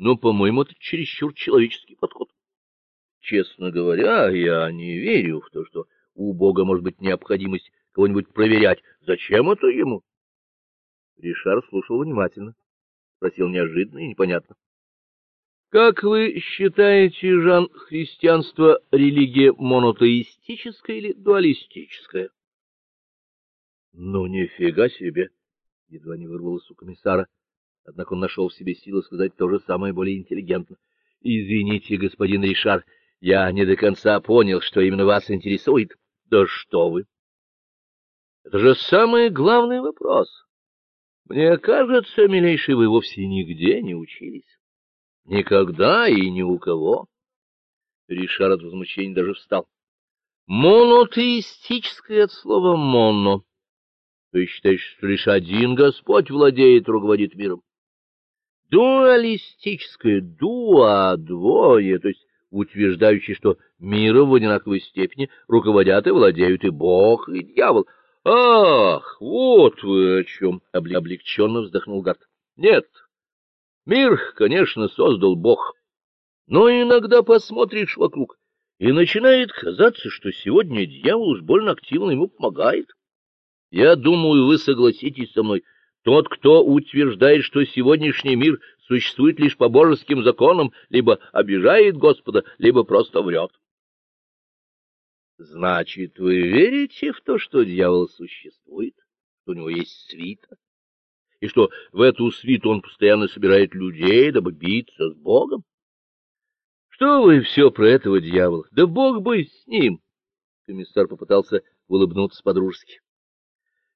но, по-моему, это чересчур человеческий подход. Честно говоря, я не верю в то, что у Бога может быть необходимость кого-нибудь проверять. Зачем это ему? Ришар слушал внимательно, спросил неожиданно и непонятно. Как вы считаете, Жан, христианство религия монотеистическая или дуалистическая? Ну нифига себе, едва не вырвалось у комиссара. Однако он нашел в себе силы сказать то же самое более интеллигентно. Извините, господин Ришар, я не до конца понял, что именно вас интересует. Да что вы? Это же самый главный вопрос. Мне кажется, милейший, вы вовсе нигде не учились. Никогда и ни у кого. Ришар от возмущения даже встал. Монотеистическое от слова «моно». Ты считаешь, что лишь один Господь владеет и руководит миром? Дуалистическое «дуа» — двое, то есть утверждающий, что миром в одинаковой степени руководят и владеют и Бог, и дьявол. Ах, вот вы о чем! — облегченно вздохнул Гарт. Нет, мир, конечно, создал Бог, но иногда посмотришь вокруг, и начинает казаться, что сегодня дьявол уж больно активно ему помогает. Я думаю, вы согласитесь со мной, тот, кто утверждает, что сегодняшний мир существует лишь по божеским законам, либо обижает Господа, либо просто врет. Значит, вы верите в то, что дьявол существует, что у него есть свита, и что в эту свиту он постоянно собирает людей, дабы биться с Богом? Что вы все про этого дьявола? Да Бог бы с ним! Комиссар попытался улыбнуться по-дружески. —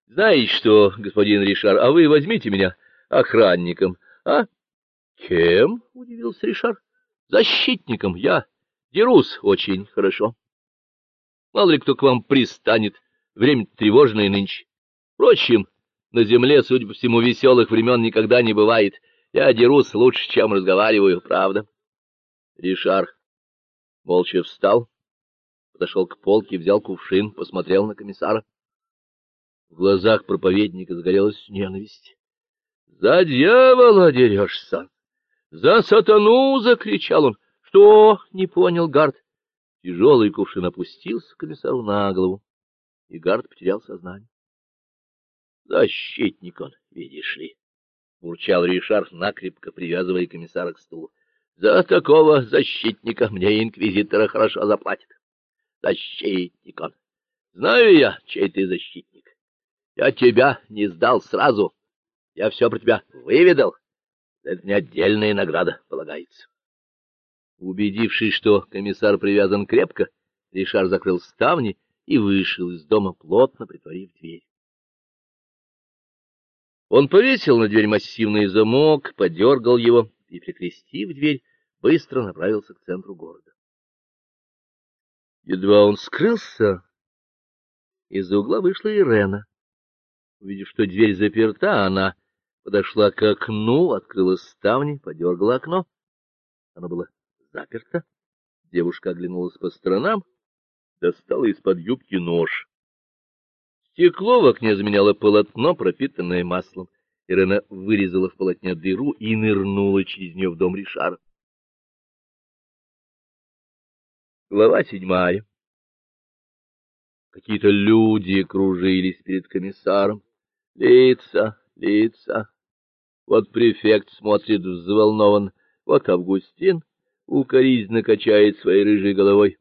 Знаете что, господин Ришар, а вы возьмите меня охранником, а? — Кем? — удивился Ришар. — Защитником. Я дерусь очень хорошо. Мало ли кто к вам пристанет. Время тревожное нынче. Впрочем, на земле, судя по всему, веселых времен никогда не бывает. Я дерусь лучше, чем разговариваю, правда? Ришар молча встал, подошел к полке, взял кувшин, посмотрел на комиссара. В глазах проповедника загорелась ненависть. — За дьявола дерешься! За сатану! — закричал он. — Что? — не понял Гард. Тяжелый кувшин опустился комиссару на голову, и Гард потерял сознание. — Защитник он, видишь ли, — бурчал Ришар, накрепко привязывая комиссара к стулу. — За такого защитника мне инквизитора хорошо заплатят. Защитник он. Знаю я, чей ты защитник. Я тебя не сдал сразу. Я все про тебя выведал. Это мне отдельная награда полагается. Убедившись, что комиссар привязан крепко, Ришар закрыл ставни и вышел из дома, плотно притворив дверь. Он повесил на дверь массивный замок, подергал его и, прикрестив дверь, быстро направился к центру города. Едва он скрылся, из-за угла вышла Ирена. Увидев, что дверь заперта, она подошла к окну, открыла ставни, подергала окно. Оно было заперто. Девушка оглянулась по сторонам, достала из-под юбки нож. Стекло в окне заменяло полотно, пропитанное маслом. Ирена вырезала в полотне дыру и нырнула через нее в дом Ришара. Глава седьмая. Какие-то люди кружились перед комиссаром. Лица, лица. Вот префект смотрит взволнован, вот Августин укоризненно качает своей рыжей головой.